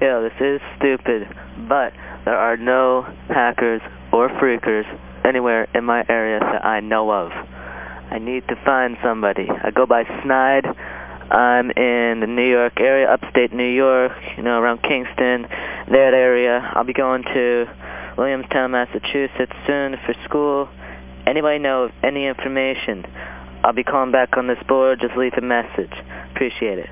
Yeah, this is stupid, but there are no hackers or phreakers anywhere in my area that I know of. I need to find somebody. I go by Snide. I'm in the New York area, upstate New York, you know, around Kingston, that area. I'll be going to Williamstown, Massachusetts soon for school. Anybody know of any information? I'll be calling back on this board. Just leave a message. Appreciate it.